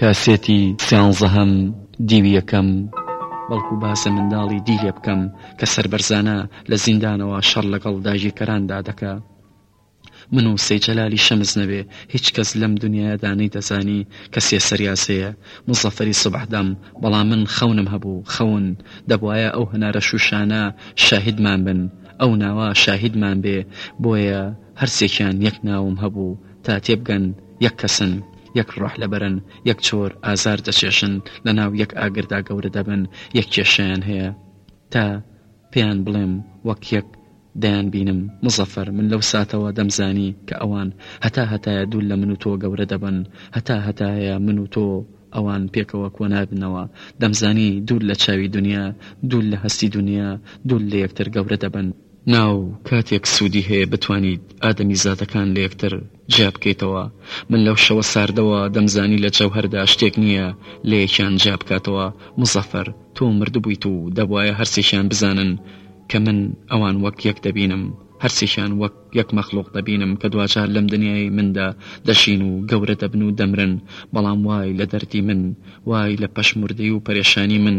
کاسێتی سیانزەهەم دیوی یەکەم. بەڵکو باسە منداڵی دی لێ بکەم کە سەربەرزانە لە زیندانەوە شەڕ لەگەڵ داگیرکەراندا دەکا. من و سەی جەلالی شەمس نەبێ هیچ کەس لەم دونیایەدا نەیدەزانی کە سێ سەریاس هەیە. موزەفەری سوبحدەم، بەڵام من خەونم هەبوو، خەون. دەبوایە ئەو هەنارە شووشانە شاهیدمان بن. ئەو ناوە شاهیدمان بێ. بۆیە هەرسێکیان یەک ناوم هەبوو تا تێبگەن یەک کەسن. یەک ڕۆح لەبەرن، یەک چۆر ئازار دەچێژن، لەناو یەک ئاگردا گەورە دەبن، یەک کێشەیان هەیە. تا پێیان بڵێم وەک یەک دەیانبینم، موزەفەر، من لەو ساتەوە دەمزانی کە ئەوان هەتا هەتایە دوور لە من و تۆ گەورە دەبن، هەتا هەتایە من و تۆ و ئەوان پێکەوە کۆنابنەوە، دەمزانی دوور لە چاوی دونیا، دوور لە هەستی دونیا، دوور لە یەکتر گەورە دەبن. نا و کاتێک سوودی هەیە بتوانیت ئادەمیزادەکان لە یەکتر جیا بکەیتەوە، من لەو شەوە ساردەوە دەمزانی لە جەوهەردا شتێک نییە لە یەکیان جیا بکاتەوە، موزەفەر تۆ مردبوویت و دەبوایە هەرسێکیان بزانن کە من ئەوان وەک یەک دەبینم، هەرسێکیان وەک یەک مەخلوق دەبینم کە دواجار لەم دنیای مندا دەژین و گەورە دەبن و دەمرن، بەڵام وای لە دەردی من، وای لە پەشموردەی و پەرێشانی من.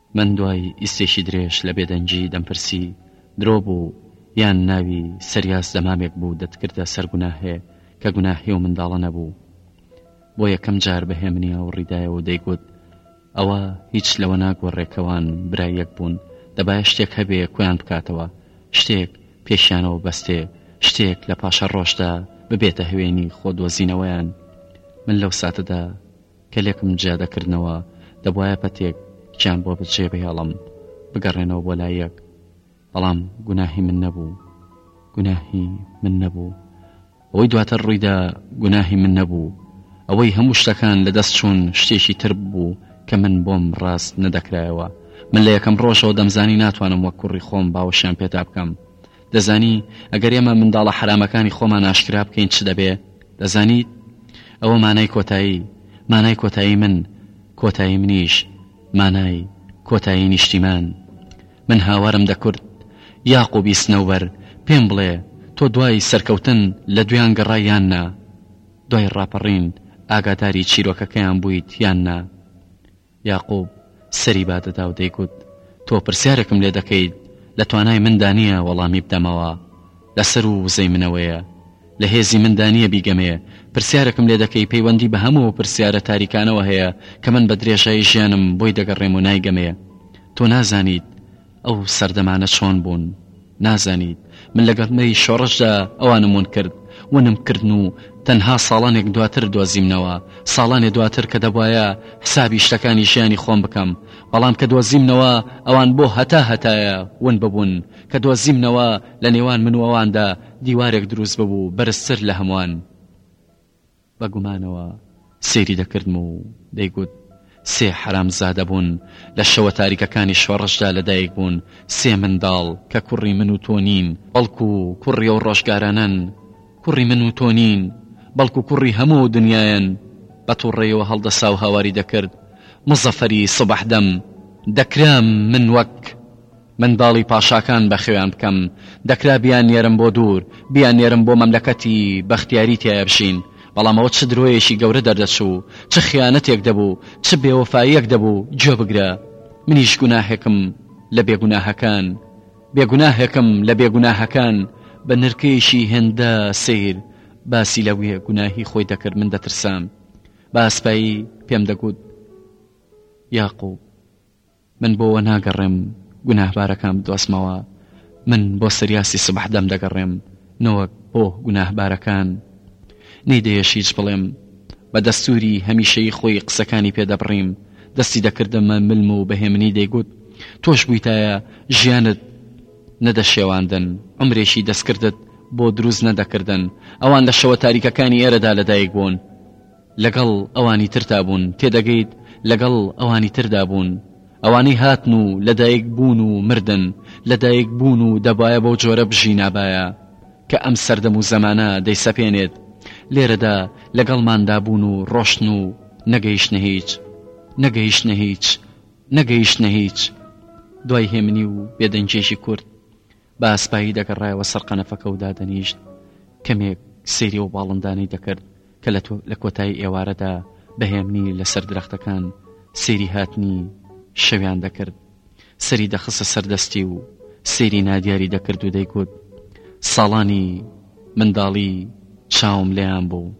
من دوای ئیستێکی درێژ لە بێدەنگی دەمپرسی درۆ بوو یان ناوی سەریاس دەمامێک بوو دەتکردە سەر گوناهێ کە گوناهی و منداڵە نەبوو بۆ یەکەم جار بە هێمنی هاوڕیدایە و دەیگوت ئەوە هیچ لەوە ناگۆڕێکەوان برایەک بوون دەبایە شتێک هەبێ کویان بکاتەوە شتێک پێشیانەوە بەستێ شتێک لە پاشە ڕۆژدا ببێتە هەوێنی خۆ دۆزینەوەیان من لەو ساتەدا کە لێکم جیا دەکردنەوە، دەبوایە پەتێک گیان بۆ بەجێ بهێڵم، بگەڕێنەوە بۆ لایەک، بەڵام گوناهی من نەبوو، گوناهی من نەبوو. ئەوەی دواتر ڕوویدا گوناهی من نەبوو، ئەوەی هەموو شتەکان لە دەست چوون شتێکی تر بوو کە من بۆم ڕاست نەدەکرایەوە. من لە یەکەم ڕۆژەوە دەمزانی ناتوانم وەک کوڕی خۆم باوەشیان پێدا بکەم. دەزانی ئەگەر ئێمە منداڵە حەرامەکانی خۆمان ئاشکرا بکەین چ دەبێ؟ دەزانیت؟ ئەوە مانای کۆتایی، مانای کۆتایی من، کۆتایی منیش، مانای کۆتایی نیشتیمان. من هاوارم دەکرد، یاقوبی سنەوبەر، پێم بڵێ، تۆ دوای سەرکەوتن لە دوێان گەڕای یان نا؟ دوای ڕاپەڕین ئاگاداری چیرۆکەکەیان بوویت یان نا؟ یاقوب سەری بادەدا و دەیگوت، تۆ پرسیارێکم لێ دەکەیت لە توانای مندا نییە وەڵامی بدەمەوە، لەسەروو وزەی منەوەیە، لە هێزی مندا نییە بیگەمێ، پرسیارێکم لێ دەکەی پەیوەندی بە هەموو ئەو پرسیارە تاریکانەوە هەیە کە من بە درێژایی ژیانم بۆی دەگەڕێم و نایگەمێ. تۆ نازانیت. ئەو سەردەمانە چۆن بوون نازانیت، من لە گەرمەی شۆڕشدا ئەوانم ون کرد، ونم کردن و تەنها ساڵانێک دواتر دۆزیمنەوە، ساڵانێ دواتر کە دەبوایە حسابی شتەکانی ژیانی خۆم بکەم، بەڵام کە دۆزیمنەوە ئەوان بۆ هەتا هەتایە ون ببوون، کە دۆزیمنەوە لە نێوان من و ئەواندا دیوارێک دروست ببوو بەرزتر لە هەمووان. بە گومانەوە سەیری دەکردم و دەیگوت، سێ حەرامزادە بوون، لە شەوە تاریکەکانی شۆڕشدا لەدایکبوون، سێ منداڵ، کە کوڕی من و تۆ نین، بەڵکو کوڕی ئەو ڕۆژگارانەن، کوڕی من و تۆ نین، بەڵکو کوڕی هەموو ئەو دنیایەن. بە توڕەیەوە هەڵدەسا و هاواری دەکرد، موزەفەری سوبح دەم دەکرام، من وەک. منداڵی پاشاکان بەخێویان بکەم، دەکرا بیاننێرم بۆ دوور، بیاننێرم بۆ مەملەکەتی بەختیاری تیایا بژین، بەڵام ئەوە چ درۆیەکی گەورە دەردەچوو، چ خیانەتێک دەبوو، چ بێوەفاییەک دەبوو، گوێبگرە، منیش گوناهێکم لە بێگوناهەکان، بێگوناهێکم لە بێگوناهەکان، بە نرکەیەکی هێندە سەیر باسی لە بێ گوناهی خۆی دەکرد من دەترسام، بە ئاسپایی پێم دەگوت، یاقوب. من بۆ وە ناگەڕێم گوناهبارەکان بدۆزمەوە من بۆ سریاسی سبح دەم دەگەڕێم نەوەک بۆ گوناهبارەکان نەی دەیەش هیچ بڵێم بە دەستوری هەمیشەی خۆی قسەکانی پێ دەبڕیم دەستی دەکردەمە ملم و بەهێمنی دەیگوت تۆش بوویتایە ژیانت نەدەشێواندن عمرێکی دەستکردت بۆ دروست نەدەکردن ئەوان لە شەوە تاریکەکانی ئێرەدا لەدایک بوون لەگەڵ ئەوانی ترتا بوون، تێدەگەیت لەگەڵ ئەوانی تردا بوون، ئەوانەی هاتن و لەدایک بوون و مردن، لەدایک بوون و دەبایە بەو جۆرە بژینابایە کە ئەم سەردەم و زەمانە دەیسەپێنێت، لێرەدا لەگەڵماندا بوون و ڕۆشتن و نەگەیشتنە هیچ، نەگەیشتنە هیچ، نەگەیشتنە هیچ. دوای هێمنی و بێدەنگییەکی کورت، با سپاهی دەگەڕایەوە سەر قەنەفەکە و دادەنیشت، کەمێک سەیری ئەو باڵندانەی دەکرد کە لە کۆتایی ئێوارەدا بە هێمنی لە سەر درەختەکان سەیری هاتنی شەویان دەکرد. سەری دەخستە سەر دەستی و سەیری نادیاری دەکرد و دەیگوت، ساڵانی منداڵی چاوم لێیان بوو.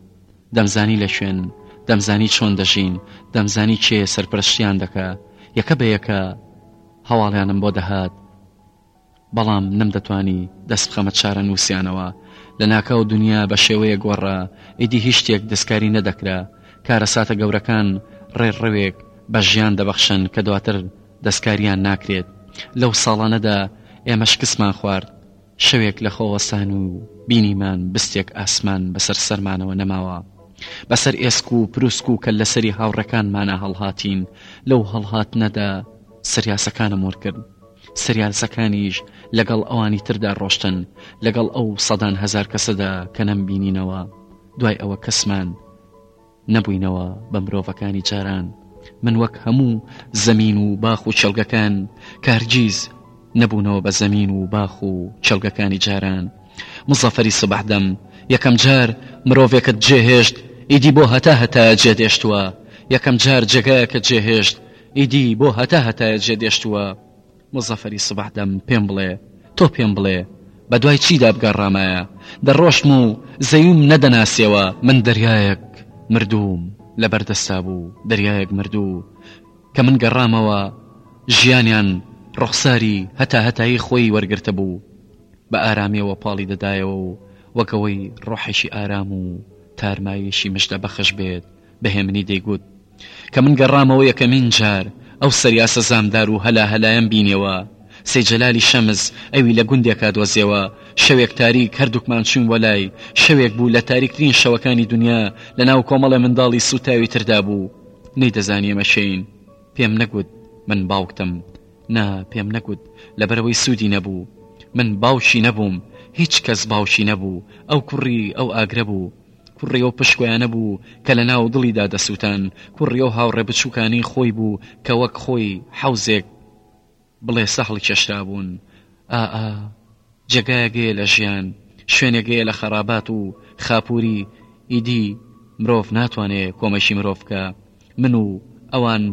دەمزانی لە کوێن، دەمزانی چۆن دەژین، دەمزانی کێ سەرپەرشتیان دەکا. یەکە بە یەکە هەواڵیانم بۆ دەهات بەڵام نەمدەتوانی دەست بخەمە چارەنووسیانەوە. لەناکاو دونیا بە شێوەیەک گۆڕرا، ئیدی هیچ شتێک دەستکاری نەدەکرا. کارەساتە گەورەکان ڕێڕەوێک بە ژیان دەبەخشن کە دواتر دەستکاریان ناکرێت. لەو ساڵانەدا ئێمە شکستمان خوارد. شەوێک لە خۆ وەستان و بینیمان بستێک ئاسمان بەسەر سەرمانەوە نەماوە. بەسەر ئێسک و پروسک و کەللەسەری هاوڕێکانمانا هەڵهاتین. لەو هەڵهاتنەدا سریاسەکانم ورد کرد. سریالسەکانیش لەگەڵ ئەوانی تردا ڕۆشتن لەگەڵ ئەو سەدان هەزار کەسەدا کە نەمبینینەوە دوای ئەوە کەسمان نەبووینەوە بە مرۆڤەکانی جاران من وەک هەموو زەمین و باخ و چێلگەکان کارگیز نەبوونەوە بە زەمین و باخ و چێلگەکانی جاران مزەفەری سبحدەم یەکەم جار مرۆڤێکت جێهێشت ئیدی بۆ هەتا هەتا جێدێشتووە یەکەم جار جێگایەکە جێهێشت ئیدی بۆ هەتا هەتایە جێ دێشتووە؟ مزەفەری سبح دەم، پێم بڵێ، تۆ پێم بڵێ، بە دوای چیدا بگەڕامایە؟ دەڕۆشم و زەویم نەدەناسیەوە، من دەریایەک مردووم لە بەر دەستا بوو، دەریایەک مردوو کە من گەڕامەوە ژیانیان ڕوخساری هەتا هەتایی خۆی وەرگرتبوو، بە ئارامیەوە پاڵی دەدایەوە و وەک ئەوەی ڕۆحێکی ئارام و تارماییەکی مژدە بەخش بێت بە هێمنی دەیگوت، کە من گەڕامەوە یەکەمین جار ئەو سەریا سەزامدار و هەلا هەلایەم بینیەوە، سەی جەلالی شەمس ئەوی لە گوندێکا دۆزیەوە، شەوێک تاریک هەردووکمان چووین بۆ لای، شەوێک بوو لە تاریکترین شەوەکانی دونیا لە ناو کۆمەڵێ منداڵی سووتاوی تردا بوو، نەیدەزانی ئێمە کێین، پێم نەگوت من باوکتم، نا پێم نەگوت، لەبەرئەوەی سوودی نەبوو، من باوکی نەبووم، هیچ کەس باوکی نەبوو، ئەو کوڕی ئەو ئاگرە بوو. کوڕی ئەو پشکۆیانە بوو کە لە ناو دڵیدا دەسووتان، کوڕی ئەو هاوڕێ بچووکانەی خۆی بوو کە وەک خۆی حەوزێک بڵێسە هەڵکێشرابوون. ئا ئا جێگایەگەیە لە ژیان، شوێنێگەیە لە خەڕابات و خاپووری، ئیدی مرۆڤ ناتوانێ کۆمەکی مرۆڤ بکا. من و ئەوان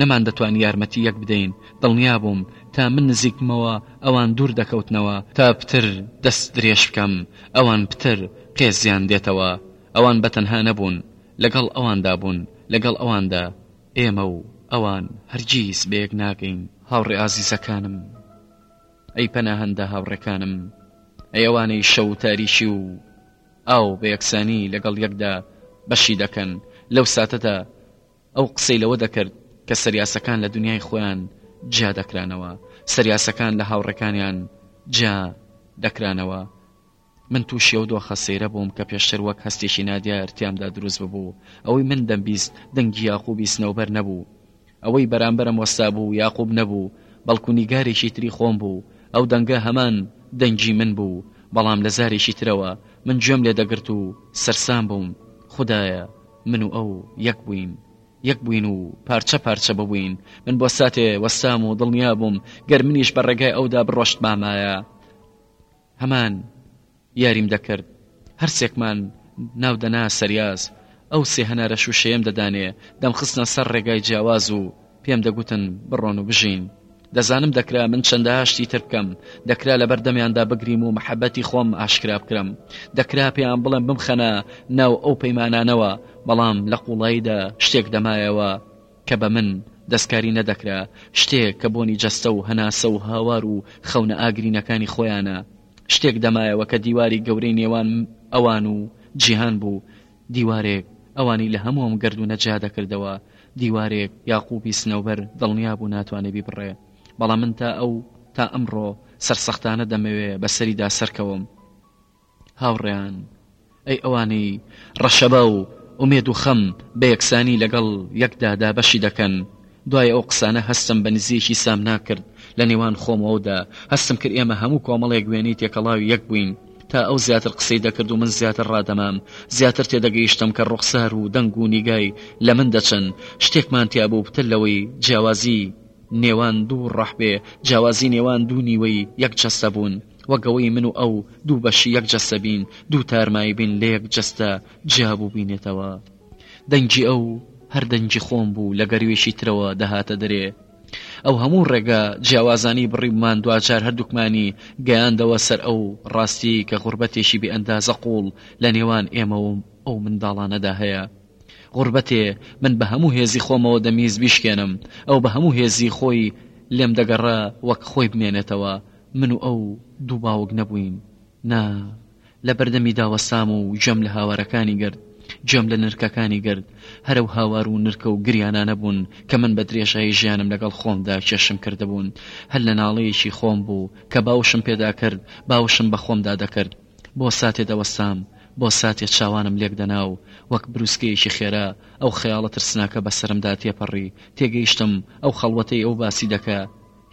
نەمان دەتوانی یارمەتی یەک بدەین، دڵنیا بووم تا من نزیک بمەوە ئەوان دوور دەکەوتنەوە، تا پتر دەست درێژ بکەم ئەوان پتر قێزیان دێتەوە، ئەوان بە تەنها نەبوون لەگەڵ ئەواندا بوون، لەگەڵ ئەواندا ئێمە و ئەوان هەرگیز بەیەک ناگەین. هاوڕێ ئازیزەکانم، ئەی پەناهەندە هاوڕێکانم، ئەی ئەوانەی شەو و تاریکی و. ئاو بە یەکسانی لەگەڵ یەکدا بەشی دەکەن، لەو ساتەدا ئەو قسەی لەوە دەکرد کە سەریاسەکان لە دونیای خۆیان جیا دەکرانەوە، سەریاسەکان لە هاوڕێکانیان جیا دەکرانەوە. من تووشی ئەو دۆخە سەیرە بووم کە پێشتر وەک هەستێکی نادیار تیامدا دروست ببوو، ئەوەی من دەمبیست دەنگی یاقووبی سنەوبەر نەبوو، ئەوەی بەرامبەرم وەستابوو یاقوب نەبوو، بەڵکو نیگارێکی تری خۆم بوو، ئەو دەنگە هەمان دەنگی من بوو، بەڵام لە زارێکی ترەوە، من گوێم لێ دەگرت و سەرسام بووم، خودایە، من و ئەو یەک بووین، یەک بووین و پارچە پارچە ببووین، من بۆ ساتێ وەستام و دڵنیا بووم گەر منیش بە ڕێگای ئەودا بڕۆشتبامایە، هەمان. یاریم دەکرد هەرسێکمان ناو دەنا سەریاس ئەو سێ هەنارە شوشەیەم دەدانێ دەمخستنە سەر ڕێگای جیاواز و پێم دەگوتن بڕۆن و بژین دەزانم دەکرا من چەندەها شتی تر بکەم دەکرا لەبەر دەمیاندا بگریم و محەبەتی خۆم ئاشکرا بکرم دەکرا پێیان بڵێم بمخەنە ناو ئەو پەیمانانەوە بەڵام لە قوڵاییدا شتێک دەمایەوە کە بە من دەستکاری نەدەکرا شتێک کە بۆنی جەستە و هەناسە و هاوار و خەونە ئاگرینەکانی خۆیانە شتێک دەمایەوە کە دیواری گەورەی نێوان ئەوان و جیهان بوو، دیوارێک ئەوانی لە هەموو ئەم گەردوونە جیا دەکردەوە، دیوارێک یاقووبی سنەوبەر دڵنیا بوو ناتوانێ بیبڕێ. بەڵام من تا ئەو، تا ئەمڕۆ سەرسەختانە دەمەوێ بە سەریدا سەرکەوم. هاوڕێیان! ئەی ئەوانەی ڕەشەبا و ئومێد و خەم بە یەکسانی لەگەڵ یەکدا دابەشی دەکەن، دوای ئەو قسانە هەستم بە نزیکی سامنا کرد لە نێوان خۆمەوەدا، هەستم کرد ئێمە هەموو کۆمەڵێک وێنەی تێکەڵاوی یەک بووین، تا ئەو زیاتر قسەی دەکرد و من زیاتر ڕادەمام، زیاتر تێدەگەیشتم کە ڕوخسار و دەنگ و نیگای لە من دەچن، شتێکمان تیا بوو پتر لەوەی جیاوازی نێوان دوو ڕەح بێ، جیاوازی نێوان دوو نیوەی یەک جەستە بوون. وەک ئەوەی من و ئەو دوو بەشی یەک جەستە بین، دوو تارمایی بین لە یەک جەستە جیا بووبینێتەوە. دەنگی ئەو هەر دەنگی خۆم بوو لە گەروویەکی ترەوە دەهاتە دەرێ. ئەو هەموو ڕێگا جیاوازانەی بڕیبوومان دواجار هەردووکمانی گەیاندەوە سەر ئەو ڕاستییەی کە غوربەتێکی بێ ئەندازە قووڵ لە نێوان ئێمە و ئەو منداڵانەدا هەیە. غوربەتێ من بە هەموو هێزی خۆمەوە دەمیست بیشکێنم، ئەو بە هەموو هێزی خۆی لێم دەگەڕا وەک خۆی بمێنێتەوە، من و ئەو دوو باوک نەبووین، نا، لە بەردەمیدا وەستام و گوێم لە هاوارەکانی گرت، گوێم لە نرکەکانی گرت، هەر ئەو هاوار و نرکە و گریانانە بوون کە من بە درێژایی ژیانم لەگەڵ خۆمدا کێشم کردبوون، هەر لە ناڵەیەکی خۆم بوو کە باوشم پێدا کرد، باوشم بە خۆمدا دەکرد. بۆ ساتێ دەوەستام، بۆ ساتێ چاوانم لێک دەنا و وەک بروسکەیەکی خێرا ئەو خەیاڵە ترسناکە بە سەرمدا تێپەڕی، تێگەیشتم ئەو خەڵوەتەی ئەو باسی دەکا،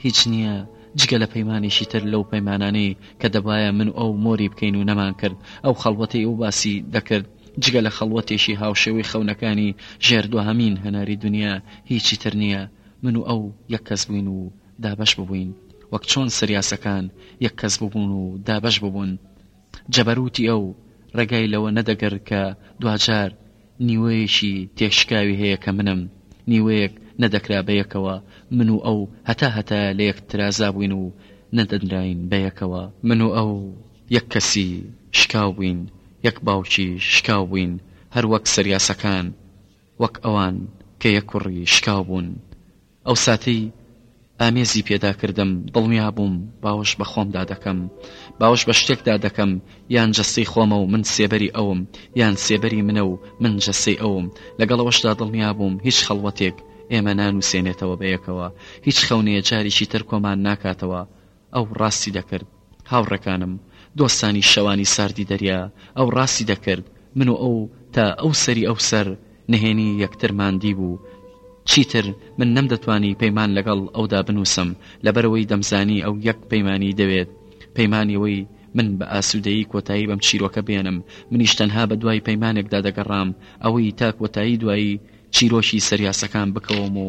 هیچ نییە جگە لە پەیمانێکی تر لەو پەیمانانەی کە دەبوایە من و ئەو مۆری بکەین و نەمانکرد، ئەو خەڵوەتەی ئەو باسی دەکرد جگە لە خەڵوەتێکی هاوشێوەی خەونەکانی ژێر دواهەمین هەناری دونیا هیچی تر نییە، من و ئەو یەک کەس بووین و دابەش ببووین وەک چۆن سریاسەکان یەک کەس ببوون و دابەش ببوون. جەبەروتی ئەو ڕێگای لەوە نەدەگرت کە دواجار نیوەیەکی تێکشکاوی هەیە کە منم، نیوەیەک نەدەکرا بە یەکەوە، من و ئەو هەتا هەتایە لە یەک ترازابووین و نەدەنراین بە یەکەوە. من و ئەو یەک کەسی شکاو بووین، یەک باوکی شکاو بووین، هەر وەک سەریاسەکان، وەک ئەوان کە یەک کوڕی شکاو بوون. ئەو ساتەی ئامێزی پێدا کردم، دڵنیا بووم باوەش بە خۆمدا دەکەم، باوەش بە شتێکدا دەکەم، یان جەستەی خۆمە و من سێبەری ئەوم، یان سێبەری منە و من جەستەی ئەوم. لەگەڵ ئەوەشدا دڵنیا بووم هیچ خەڵوەتێک ئێمە نانووسێنێتەوە بەیەکەوە، هیچ خەونێ جارێکی تر کۆمان ناکاتەوە ئەو ڕاستی دەکرد، هاوڕێکانم، دۆستانی شەوانی ساردی دەریا، ئەو ڕاستی دەکرد، من و ئەو تا ئەو سەری ئەو سەر، نهێنی یەکترمان دیبوو. چیتر من نەمدەتوانی پەیمان لەگەڵ ئەودا بنووسم، لەبەرئەوەی دەمزانی ئەو یەک پەیمانی دەوێت، پەیمانی ئەوەی من بە ئاسوودەیی کۆتایی بەم چیرۆکە بێنم، منیش تەنها بەدوای پەیمانێکدا دەگەڕام، ئەوەی تا کۆتایی دوایی چیرۆکی سەریاسەکان بکەوم و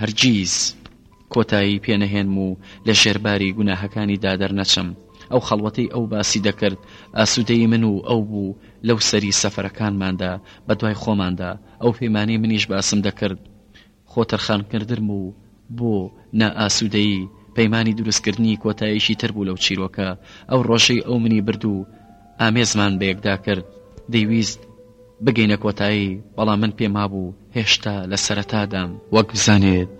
هەرگیز. کۆتایی پێ نەهێنم و لە ژێر باری گوناهەکانیدا دەرنەچم، ئەو خەڵوەتەی ئەو باسی دەکرد ئاسوودەیی من و ئەو بوو، لەو سەری سەفەرەکانماندا بەدوای خۆماندا ئەو پەیمانەی منیش باسم دەکرد خۆ تەرخانکردرم و بۆ نا ئاسوودەیی پەیمانی دروستکردنی کۆتاییکی تر بوو لەو چیرۆکە ئەو ڕۆژەی ئەو منی برد و ئامێزمان بەیەکدا کرد، دەیویست بگەینە کۆتایی، بەڵام من پێم وابوو هێشتا لە سەرەتادام. وەک بزانێت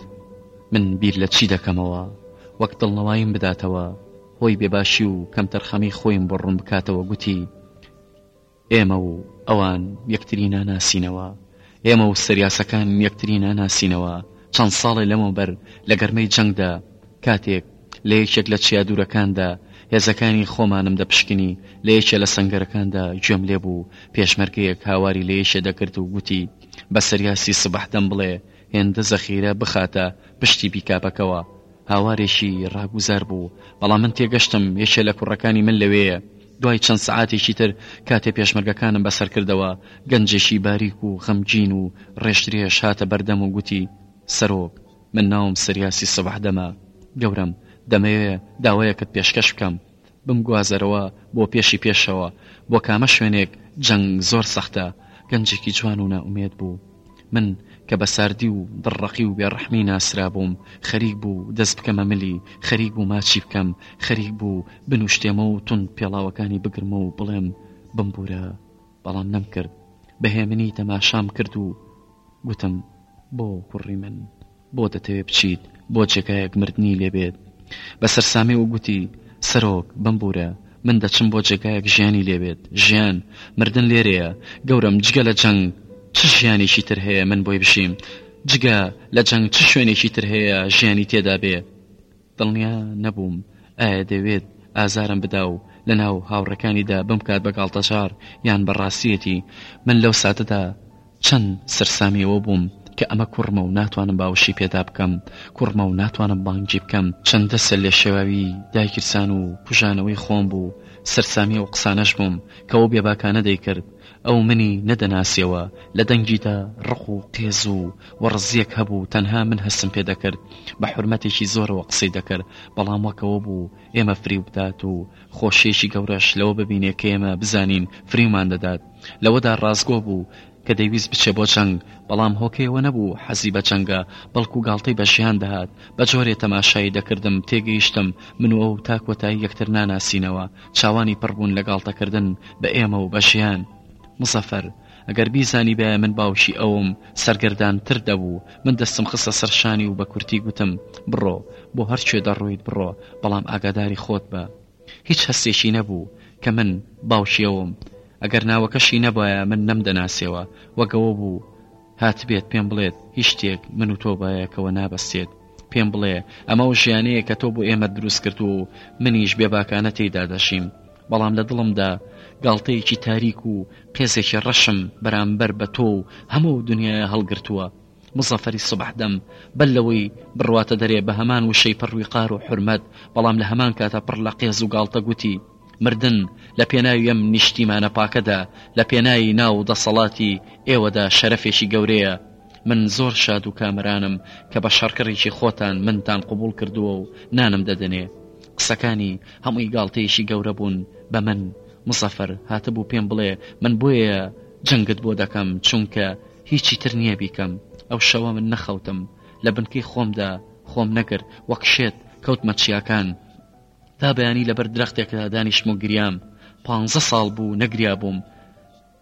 من بیر لە چی دەکەمەوە، وەک دڵنەواییم بداتەوە، هۆی بێباشی و کەمتەرخەمیی خۆیم بۆ ڕوون بکاتەوە، گوتی، ئێمە و ئەوان یەکتری ناناسینەوە. ئێمە و سریاسەکان یەکتری ناناسینەوە. چەند ساڵێ لەمەوبەر لە گەرمەی جەنگدا کاتێک. لە یەکێک لە چیا دوورەکاندا هێزەکانی خۆمانم دەپشکنی، لە یەکێ لە سەنگەرەکاندا گوێم لێ بوو پێشمەرگەیەک هاواری لە یەکێ دەکرد و گوتی، بە سریاسی سبەح دەم بڵێ هێندە زەخیرە بخاتە پشتی پیکابەکەوە. هاوارێکی ڕاگوزار بوو، بەڵام من تێگەشتم یەکێ لە کوڕەکانی من لەوێیە. دوای چەند سەعاتێکی تر کاتێ پێشمەرگەکانم بەسەر کردەوە، گەنجێکی باریک و غەمگین و ڕێشدرێژ هاتە بەردەم و گوتی، سەرۆک! من ناوم سریاسی سبح دەمە گەورەم دەمەوێ داوەیەکت پێشکەش بکەم بمگوازەرەوە بۆ پێشی پێشەوە بۆ کامە شوێنێک جەنگ زۆر سەختە گەنجێکی جوان و نائومێد بوو من کە بە ساردی و دڕڕەقی و بێڕەحمی ناسرابووم خەریک بوو دەست بکەمە ملی خەریک بوو ماچی بکەم خەریک بوو بنوشتێمە و تون پێڵاوەکانی بگرمە و بڵێم بمبورە بەڵام نەمکرد بەهێمنی تەماشام کرد و گوتم، بۆ کوڕی من؟ بۆ دەتەوێ بچیت بۆ جێگایەک مردنی لێ بێت؟ بە سەرسامی و گوتی، سەرۆک، بمبوورە، من دەچم بۆ جێگایەک ژیانی لێ بێت، ژیان، مردن لێرەیە، گەورەم، جگە لە جەنگ چ ژیانێکی تر هەیە من بۆی بژیم؟ جگە لە جەنگ چ شوێنێکی تر هەیە ژیانی تێدا بێ؟ دڵنیا نەبووم ئایا دەیەوێت ئازارم بدا و لەناو هاوڕێکانیدا بمکات بە گاڵتەجاڕ یان بە ڕاستییەتی، من لەو ساتەدا چەند سەرسامی ئەوە بووم کە ئەمە کوڕمە و ناتوانم باوەشی پێدا بکەم، کوڕمە و ناتوانم بانگی بکەم، چەند دەستە لێشێواوی دایکیرسان و کوژانەوەی خۆم بوو، سەرسامی ئەو قسانەش بووم کە ئەو بێباکانە دەیکرد، ئەو منی نەدەناسیەوە لە دەنگیدا ڕق و قێز و وەڕزیەک هەبوو تەنها من هەستم پێ دەکرد بە حورمەتێکی زۆرەوە قسەی دەکرد بەڵام وەک ئەوە بوو ئێمە فریو بدات و خۆشیەکی گەورەش لەوە ببینێ کە ئێمە بزانین فریومان دەدات لەوەدا ڕاستگۆ بوو کە دەیویست بچێ بۆ جەنگ بەڵام هۆکەی ئەوە نەبوو حەزی بە جەنگە بەڵکو گاڵتەی بە ژیان دەهات بە جۆرێ تەماشایی دەکردم تێگەیشتم من و ئەو تا کۆتایی یەکتر ناناسینەوە چاوانی پڕ بوون لە گاڵتەکردن بە ئێمە و بە ژیان. مزەفەر، ئەگەر بیزانیبایە من باوکی ئەوم، سەرگەردانتر دەبوو. من دەستم خستە سەر شانی و بە کورتی گوتم، بڕۆ، بۆ هەر کوێ دەڕۆیت بڕۆ، بەڵام ئاگاداری خۆت بە. هیچ هەستێکی نەبوو کە من باوکی ئەوم. ئەگەر ناوەکەشی نەبایە من نەمدەناسیەوە، وەک ئەوە بوو. هاتبێت پێم بڵێت هیچ شتێک من و تۆ بایەکەوە نابەستێت پێم بڵێ ئەمە و ژیانەیە کە تۆ بۆ ئێمە دروست کرد و منیش بێباکانە تێیدا دەشیم بەڵام لە دڵمدا گاڵتەیەکی تاریک و قێزێکی ڕەشم بەرامبەر بە تۆ و هەموو دنیاە هەڵگرتووە مزەفەری سبح دەم بەل لەوەی بڕواتە دەرێ بە هەمان وشەی پڕوی قار و حرمەت بەڵام لە هەمان کاتە پڕ لە قێز و گاڵتە گوتی مردن لە پێناوی ئەم نیشتیمانە پاکەدا، لە پێناوی ناو و دەسەڵاتی ئێوەدا شەرەفێکی گەورەیە. من زۆر شاد و کامەرانم کە بە شەڕکڕیکی خۆتان منتان قبوڵ کردووە و نانم دەدەنێ. قسەکانی هەمووی گاڵتەیەکی گەورە بوون بە من. مزەفەر هاتبوو پێم بڵێ من بۆیە جەنگت بۆ دەکەم چونکە هیچی تر نییە بیکەم. ئەو شەوە من نەخەوتم. لە بنکەی خۆمدا خۆم نەگرت. وەک شێت کەوتمە چیاکان. تا بەیانی لەبەر درەختێکدا دانیشتم و گریام پانزە ساڵ بوو نەگریا بووم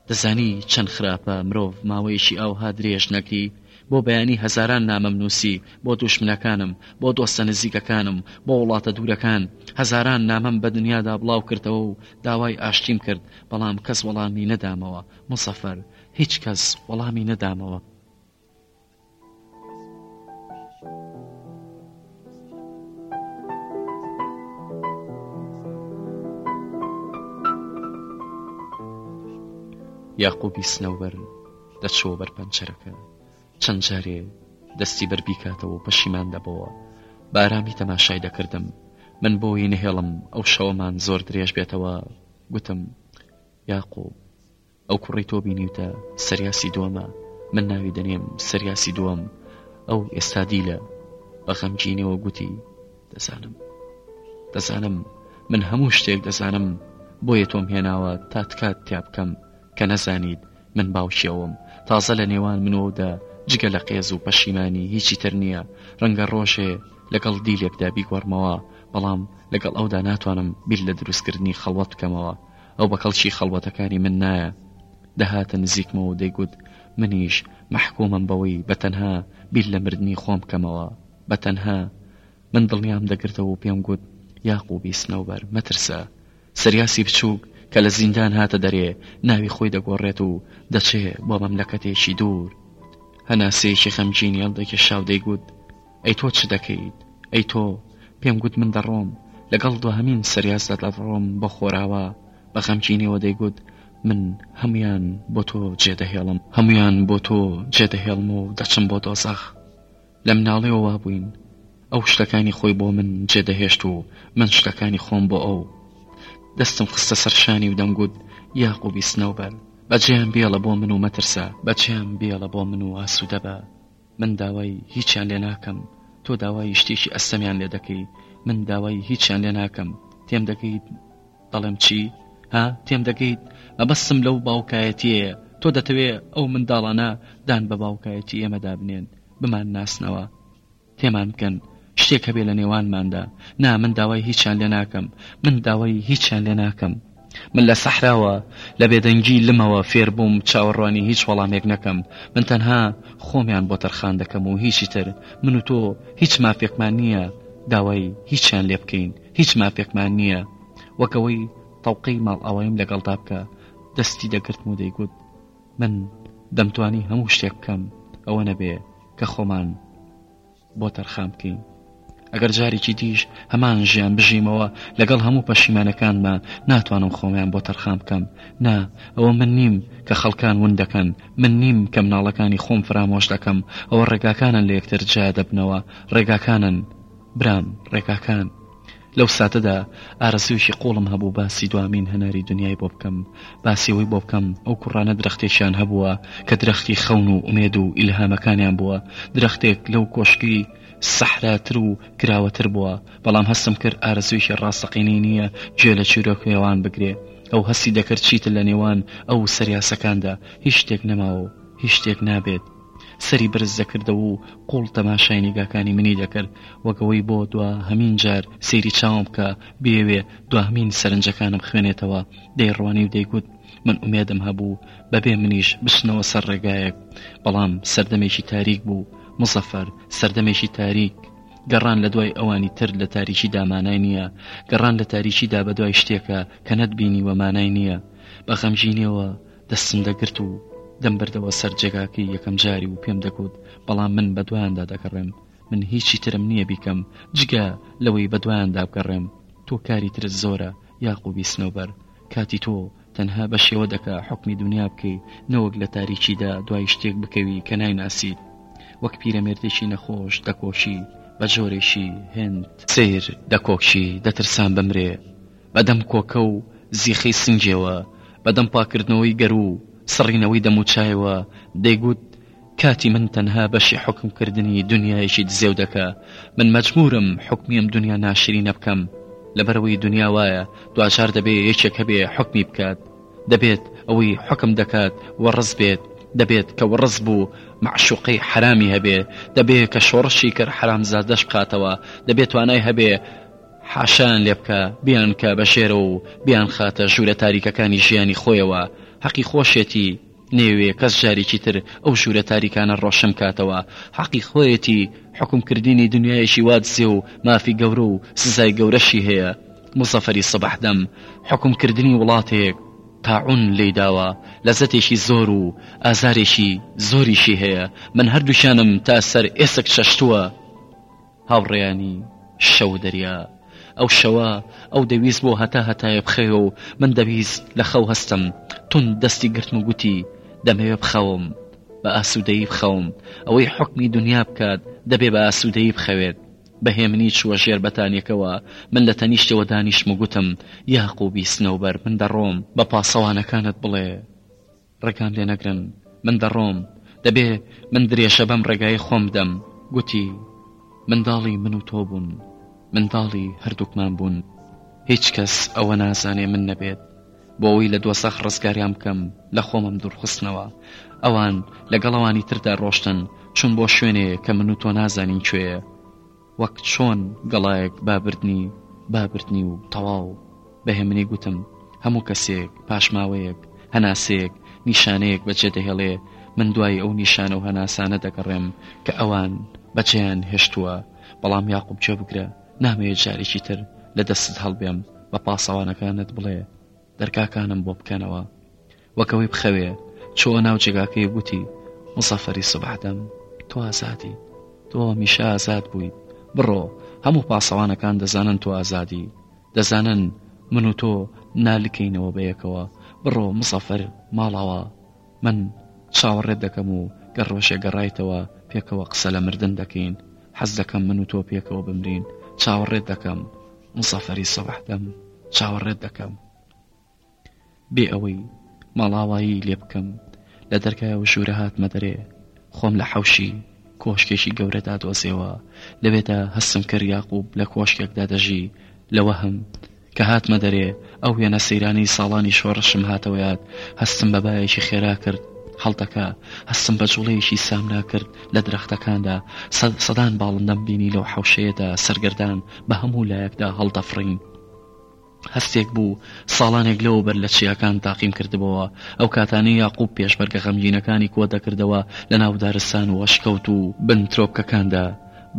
دەزانی چەند خراپە مرۆڤ ماوەیەکی ئاوها درێژ نەگری بۆ بەیانی هەزاران نامەم نووسی بۆ دوشمنەکانم بۆ دۆستە نزیکەکانم بۆ وڵاتە دوورەکان هەزاران نامەم بە دنیادا بڵاو کردەوە و داوای ئاشتیم کرد بەڵام کەس وەڵامی نەدامەوە مسەفەر هیچ کەس وەڵامی نەدامەوە یاقوبی سنەوبەر دەچەوە بەر پەنچەرەکە چەند جارێ دەستی بەر بیکاتەوە پەشیمان دەبەوە بارامی تەماشای دەکردم من بۆی نهێڵم ئەو شەوەمان زۆر درێژ بێتەوە گوتم یاقوب ئەو کوڕەی تۆ بینیوتە سریاسی دووەمە من ناوی دەنێم سریاسی دووەم ئەو ئێستا دیلە بە غەمگینەوە گوتی دەزانم دەزانم من هەموو شتێک دەزانم بۆیە تۆم هێناوە تا تکات تیا بکەم کە نەزانیت من باوکیەوەم تازە لە نێوان منەوەدا جگە لە قێز و پەشیمانی هیچی تر نییە ڕەنگە ڕۆژێ لەگەڵ دیلێکدا بیگۆڕمەوە بەڵام لەگەڵ ئەودا ناتوانم بیر لە دروستکردنی خەڵوەت بکەمەوە ئەو بە کەڵکی خەڵوەتەکانی من نایە دەهاتە نزیکمەوە دەیگوت منیش مەحکومم بەوەی بە تەنها بیر لە مردنی خۆم کەمەوە بە تەنها من دڵنیام دەگرتەوە و پێم گوت یاقوبی سنەوبەر مەترسە سریاسی بچووک کە لە زیندان هاتە دەرێ ناوی خۆی دەگۆڕێت و دەچێ بۆ مەملەکەتێکی دوور هەناسەیەکی خەمگینی هەڵدەکێشا و دەیگوت ئەی تۆ چ دەکەیت ئەی تۆ؟ پێم گوت من دەڕۆم لەگەڵ دوهەمین سریازدا دەڕۆم بۆ خۆراوا بە غەمگینیەوە دەیگوت من هەمویان بۆ تۆ جێدەهێڵم هەمویان بۆ تۆ جێدەهێڵم و دەچم بۆ دۆزەخ لە مناڵیەوە وابوین ئەو شتەکانی خۆی بۆ من جێدەهێشت و من شتەکانی خۆم بۆ ئەو دەستم خستە سەر شانی و دەمگوت یاقوبی سنەوبەر بەجێیان بێڵە بۆ من و مەترسە بەجێیان بێڵە بۆ من و ئاسوودەبە من داوای هیچیان لێ ناکەم تۆ داوای شتێکی ئەستەمیان لێ دەکەی من داوای هیچیان لێ ناکەم تێم دەگەیت بەڵێم چی ها تێم دەگەیت مەبەستم لەو باوکایەتیەیە تۆ دەتەوێ ئەو منداڵانە دان بە باوکایەتی ئێمەدا بنێن بمان ناسنەوە تێمان بکەن شتێک هەبێ لە نێوانماندا نا من داوای هیچیان لێ ناکەم من داوای هیچیان لێ ناکەم من لە سەحراوە لە بێدەنگی لمەوە فێربووم چاوەڕوانی هیچ وەڵامێک نەکەم، من تەنها خۆمیان بۆ تەرخان دەکەم و هیچی تر، من و تۆ هیچ مافێکمان نییە داوای هیچیان لێ بکەین، هیچ مافێکمان نییە وەک ئەوەی تەوقەی ماڵئاواییم لەگەڵدا بکە، دەستی دەگرتم و دەیگوت من دەمتوانی هەموو شتێک بکەم ئەوە نەبێ کە خۆمان. بۆ تەرخان بکەین ئەگەر جارێکی دیش هەمان ژیان بژیمەوە لەگەڵ هەموو پەشیمانەکانمە ناتوانم خۆمیان بۆ تەرخان بکەم نا ئەوە من نیم کە خەڵکان ون دەکەن من نیم کە مناڵەکانی خۆم فرامۆش دەکەم ئەوە ڕێگاکانن لە یەکتر جیا دەبنەوە ڕێگاکانن برام ڕێگاکان لەو ساتەدا ئارەزوویەکی قوڵم هەبوو باسی دوامین هەناری دونیای بۆ بکەم، باسی ئەوەی بۆ بکەم ئەو کوڕانە درەختێکیان هەبووە کە درەختی خەون و ئومێد و ئیلهامەکانیان بووە، درەختێک لەو کۆشکی سەحراتر و کراوەتر بووە، بەڵام هەستم کرد ئارەزوویەکی ڕاستەقینەی نییە گوێ لە چیرۆک وێوان بگرێ، ئەو هەستی دەکرد چیتر لە نێوان ئەو و سەریاسەکاندا هیچ شتێک نەماوە و هیچ شتێک نابێت. سەری بەرز دەکردەوە و قوڵ تەماشای نیگاکانی منی دەکرد وەک ئەوەی بۆ دواهەمین جار سەیری چاوم بکا بیەوێ دواهەمین سەرنجەکانم بخوێنێتەوە دەیڕوانی و دەیگوت من ئومێدم هەبوو بەبێ منیش بچنەوە سەر ڕێگایەک بەڵام سەردەمێکی تاریک بوو موزەفەر سەردەمێکی تاریک گەڕان لە دوای ئەوانی تر لە تاریکیدا مانای نییە گەڕان لە تاریکیدا بە دوای شتێکە کە نەتبینیوە مانای نییە بە غەمگینیەوە دەستم دەگرت و دەم بردەوە سەر جێگاکەی یەکەم جاری و پێم دەگوت بەڵام من بە دوایاندا دەگەڕێم من هیچی ترم نییە بیکەم جگە لەوەی بە دوایاندا بگەڕێم تۆ کاری ترت زۆرە یاقوبی سنەوبەر کاتی تۆ تەنها بە شێوە دەکا حکمی دنیا بکەی نەوەک لە تاریکیدا دوای شتێک بکەوی کە نایناسیت وەک پیرەمێردێکی نەخۆش دەکۆشی بە جۆرێکی هێند سیر دەکۆکی دەترسان بمرێ بە دەم کۆکە و زیخەی سنگێوە، بە دەم پاککردنەوەی گەروو و سڕینەوەی دەموچاوێوە دەیگوت، کاتی من تەنها بەشی حوکمکردنی دونیایەکی دزێودەکە، من مەجبوورم حوکمی ئەم دونیا ناشرینە بکەم، لەبەرئەوەی دونیا وایە دواجار دەبێ یەکێک هەبێ حوکمی بکات، دەبێت ئەوەی حوکم دەکات وەڕز بێت، دەبێت کە وەڕز بوو مەعشوقەی حەرامی هەبێ، دەبێ کە شۆڕشی کرد حەرامزادەش بخاتەوە، دەبێ توانای هەبێ، حاشایان لێ بکا، بیان کا بە ژێرەوە و بیان خاتە ژوورە تاریکەکانی ژیانی خۆیەوە، حەقی خۆشێتی، نەیەوێ کەس جارێکی تر ئەو ژوورە تاریکانە ڕۆشن کاتەوە، حەقی خۆیەتی، حوکم کردینی دنیایەکی وا دزێ و مافی گەورە و سزای گەورەشی هەیە، موزەفەری سبەحدەم، حوکم کردنی وڵاتێک تاعون لێی داوە، لەزەتێکی زۆر و ئازارێکی زۆریشی هەیە، من هەردووکیانم تا سەر ئێسک چەشتووە، هاوڕێیانی شەو و دەریا. ئەو شەوە ئەو دەویست بۆ هەتا هەتایە بخەوێ و من دەویست لە خەو هەستم. توند دەستی گرتم و گوتی، دەمەوێ بخەوم. بە ئاسوودەیی بخەوم. ئەوەی حوکمی دونیا بکات، دەبێ بە ئاسوودەیی بخەوێت. بە هێمنی چووە ژێر بەتانییەکەوە. من لە تەنیشتیەوە دانیشتم و گوتم، یاقووبی سنەوبەر، من دەڕۆم. بە پاسەوانەکانت بڵێ. ڕێگام لێ نەگرن من دەڕۆم، دەبێ من درێژە بەم ڕێگای خۆم بدەم. گوتی، منداڵی من و تۆ بوون، منداڵی هەردووکمان بوون، هیچ کەس ئەوە نازانێ من نەبێت، بۆ ئەوەی لە دۆزەخ ڕزگاریان بکەم لە خۆمم دوورخستنەوە، ئەوان لەگەڵ ئەوانی تردا ڕۆشتن، چوون بۆ شوێنێ کە من و تۆ نازانین کوێیە. وەک چۆن گەڵایەک با بردنی با بردنی و تەواو بە هێمنی گوتم، هەموو کەسێک پاشماوەیەک، هەناسەیەک، نیشانەیەک بە جێ دەهێڵێ، من دوای ئەو نیشانە و هەناسانە دەگەڕێم کە ئەوان بە جێیان هێشتووە، بەڵام یاقوب گوێ بگرە نامەوێ جارێکی تر لە دەستت هەڵبێم، بە پاسەوانەکانت بڵێ دەرگاکانم بۆ بکەنەوە. وەک ئەوەی بخەوێ چۆوە ناو جێگاکەی گوتی مسەفەری سبح دەم تۆ ئازادی تۆ هەمیشە ئازاد بووی بڕۆ هەموو پاسەوانەکان دەزانن تۆ ئازادی دەزانن من و تۆ نالکەینەوە بەیەکەوە بڕۆ مسەفەر ماڵەوە من چاوەڕێت دەکەم و گەڕ ڕۆژێ گەڕایتەوە پێکەوە قسە لە مردن دەکەین حەز دەکەم من و تۆ پێکەوە بمرین چاوەڕێت دەکەم مسەفەری سەبح دەم چاوەڕێت دەکەم بێ ئەوەی ماڵاوایی لێ بکەم لە دەرگایەوە ژوورە هاتمە دەرێ، خۆم لە حەوشی کۆشکێکی گەورەدا دۆزیەوە، لەوێدا هەستم کرد یاقووب لە کۆشکێکدا دەژی، لە وەهم کە هاتمە دەرێ ئەو وێنە سەیرانەی ساڵانی شۆڕشم هاتەوە یاد، هەستم بە بایەکی خێرا کرد، هەڵتەکا، هەستم بە جوڵەیەکی سامنا کرد لە درەختەکاندا، سەدان باڵندەم بینی لەو حەوشەیەدا سەرگەردان بە هەموو لایەکدا هەڵدەفڕین. هەستێک بوو ساڵانێک لەوەوبەر لە چیاکان تاقیم کردبۆوە، ئەو کاتانەی یاقوب پێشمەرگە غەمگینەکانی کۆ دەکردەوە لە ناو دارستان و ئەشکەوت و بن ترۆپکەکاندا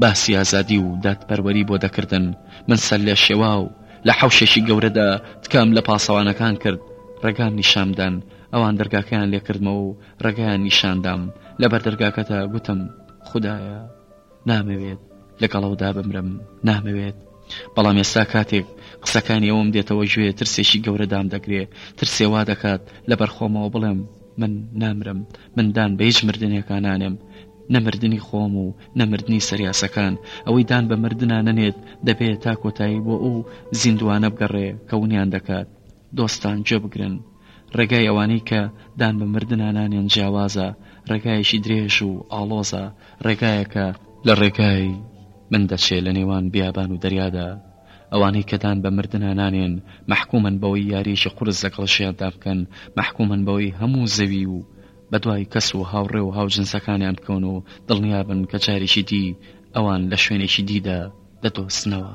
باسی ئازادی و دادپەروەری بۆ دەکردن، من سەرلێشێواو لە حەوشێکی گەورەدا تکام لە پاسەوانەکان کرد ڕێگام نیشانبدەن، ئەوان دەرگاکەیان لێکردمەوە و ڕێگایان نیشاندام، لەبەر دەرگاکەدا گوتم، خودایە! نامەوێت لەگەڵ ئەودا بمرم نامەوێت بەڵام ئێستا کاتێک قسەکانی ئەوم دێتەوە گوێ ترسێکی گەورەدام دەگرێ ترسێ وا دەکات لە بەرخۆمەوە بڵێم من نامرم مندان بە هیچ مردنێکانانم نەمردنی خۆم و نەمردنی سەریاسەکان ئەوەی دان بە مردنا نەنێت دەبێت تا کۆتایی بۆ ئەو زیندوانە بگەڕێ کە ونیان دەکات دۆستان گوێ بگرن، ڕێگای ئەوانەی کە دان بە مردنا نانێن جیاوازە، ڕێگایەکی درێژ و ئاڵۆزە، ڕێگایەکە، لە ڕێگای من دەچێ لە نێوان بیابان و دەریادا، ئەوانەی کە دان بە مردنا نانێن مەحکومن بەوەی یاریەکی قورس لەگەڵ ژیاندا بکەن، مەحکومن بەوەی هەموو زەوی و بەدوای کەس و هاوڕێ و هاوجنسەکانیان بکەون و دڵنیابن کە جارێکی دی ئەوان لە شوێنێکی دیدا دەدۆزنەوە.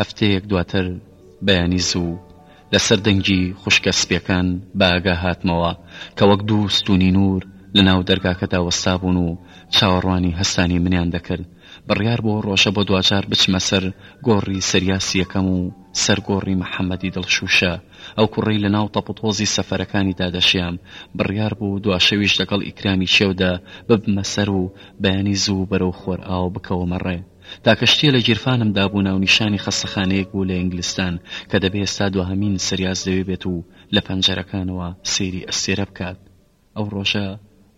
هەفتەیەک دواتر بەیانی زوو لەسەر دەنگی خوشکە سپیەکان بەئاگا هاتمەوە کە وەک دوو ستونی نور لەناو دەرگاکەدا وەستابوون و چاوەڕوانی هەستانی منیان دەکرد بڕیار بوو ڕۆژە بۆ دواجار بچمە سەر گۆڕی سریاسی یەکەم و سەر گۆڕی محەمەدی دڵ شوشە ئەو کوڕەی لەناو تەپوتۆزی سەفەرەکانیدا دەشیام بڕیار بوو دواشەویش لەگەڵ ئیکرامی کێودا ببمە سەر و بەیانی زوو بەرەو خۆرئاو بکەومە ڕێ. تاکە شتێ لە گیرفانم دابوو ناونیشانی خەستەخانەیەک بوو لە ئینگلستان کە دەبێ ئێستا دوهەمین سریاس لەوێ بێت و لە پەنجەرەکانەوە سەیری ئەستێرە بکات. ئەو ڕۆژە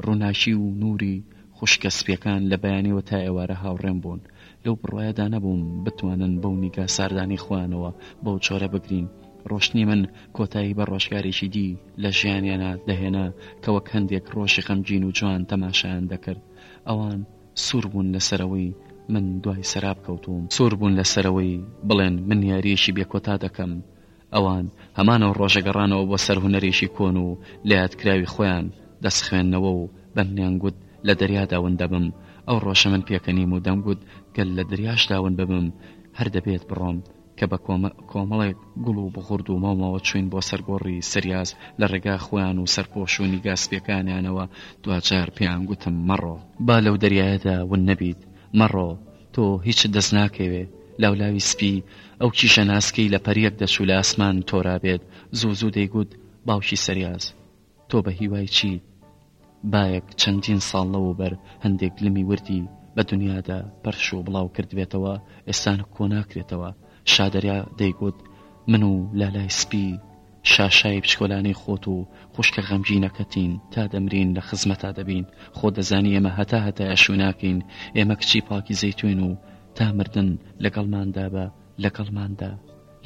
ڕووناکی و نووری خوشکە سپیەکان لە بەیانیوە تا ئێوارە هاوڕێم بوون. لەو بڕوایەدا نەبووم بتوانن بەو نیگا ساردانەی خۆیانەوە بەو جۆرە بگرین. ڕۆشتنی من کۆتایی بە ڕۆژگارێکی دی لە ژیانیانا دەهێنا کە وەک هەندێک ڕۆژی غەمگین و جوان تەماشایان دەکرد. ئەوان سوور بوون لەسەر ئەوەی من دوای سەراب کەوتووم، سوور بوون لەسەر ئەوەی بڵێن من یارییەکی بێکۆتا دەکەم، ئەوان هەمان ئەو ڕۆژە گەڕانەوە بۆ سەر هونەرێکی کۆن و لەیادکراوی خۆیان، دەست خوێندنەوە و بە منیان گوت لە دەریادا ون دەبم، ئەو ڕۆژە من پێکەنیم و دەمگوت گەر لە دریاشدا ون ببم هەر دەبێت بڕۆم، کە بە کۆمەڵێک گوڵ و بغورد و مۆمەوە چووین بۆ سەر گۆڕی سریاز لە ڕێگا خۆیان و سەرپۆش و نیگا سپیەکانیانەوە دواجار پێیان گوتم مەڕۆ با لەو دەریایەدا ون نەبیت مەڕۆ تۆ هیچت دەست ناکەوێ لاولاوی سپی ئەو کیژە ناسکەی لە پەریەک دەچوو لە ئاسمان تۆرابێت زوو زوو دەیگوت باوکی سریاز. تۆ بە هیوای چیت؟ بایەک چەندین ساڵ لەوەوبەر هەندێک لمی وردی بە دنیادا پەرش و بڵاو کردبێتەوە، ئێستا کۆ ناکرێتەوە. شادەریا دەیگوت، من و لالای سپی، شاشای بچکۆلانەی خۆت و خوشکە غەمگینەکەتین، تا دەمرین لە خزمەتا دەبین. خۆت دەزانی ئێمە هەتا هەتای ئەشوو ناکەین، ئێمە کچی پاکیزەی تۆین و تا مردن لەگەڵماندا بە، لەگەڵماندا.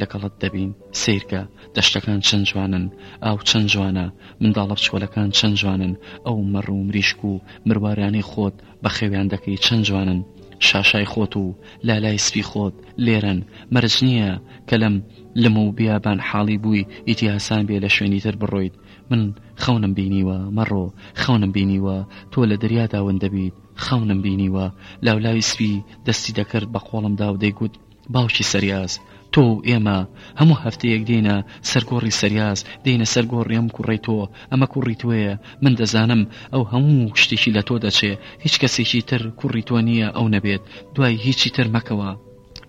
لەگەڵت دەبین سەیرکە دەشتەکان چەند جوانن ئاو چەند جوانە منداڵە بچکۆلەکان چەند جوانن ئەو مەڕ و مریشک و مروارانەی خۆت بەخێویان دەکەی چەند جوانن شاشای خۆت و لالای سپی خۆت لێرەن مەرج نییە کە لەم لم و بیابان حاڵی بووی ئیدی ئاسان بێ لە شوێنی تر بڕۆیت من خەونم بینیوە مەڕۆ خەونم بینیوە تۆ لە دەریادا ون دەبیت خەونم بینیوە لاولای سپی دەستی دەکرد بە قۆڵمدا و دەیگوت باوکی سەریاز، تۆ و ئێمە هەموو هەفتەیەک دێینە سەر گۆڕی سەریاز، دێینە سەر گۆڕی ئەم کوڕەی تۆ، ئەمە کوڕی تۆیە، من دەزانم ئەو هەموو شتێکی لە تۆ دەچێ، هیچ کەسێکی تر کوڕی تۆ نییە ئەو نەبێت، دوای هیچی تر مەکەوە.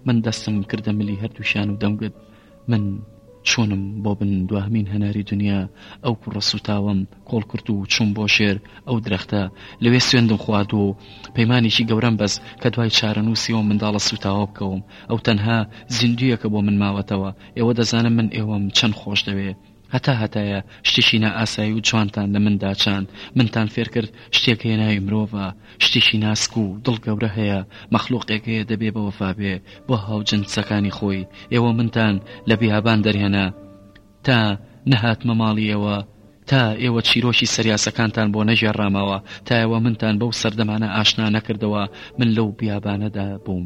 من دەستم کردە ملی هەردووکیان و دەمگوت، من چونم بۆ بن دواهەمین هەناری دونیا ئەو کوڕە سوتاوەم کۆڵ کرد و چوم بۆ ژێر ئەو درەختە لەوێ سوێندم خواردو و پەیمانێکی گەورەم بەس کە دوای چارەنووسی ئەو منداڵە سوتاوە بکەوم ئەو تەنها زیندویەکە بۆ من ماوەتەوە ئێوە دەزانم من ئێوەم چەند خۆش دەوێ هەتا هەتایە شتێکی نائاسایی و جوانتان لە مندا چاند، منتان فێرکرد شتێک هەیە ناوی مرۆڤە، شتێکی ناسک و دڵ گەورە هەیە، مەخلوقێک هەیە دەبێ بە وەفا بێ بۆ هاوجنسەکانی خۆی، ئێوە منتان لە بیابان دەرهێنا تا نەهاتمە ماڵی ئێوە، تا ئێوە چیرۆکی سەریاسەکانتان بۆ نەگێڕامەوە، تا ئێوە منتان بەو سەردەمانە ئاشنا نەکردەوە من لەو بیابانەدا بووم.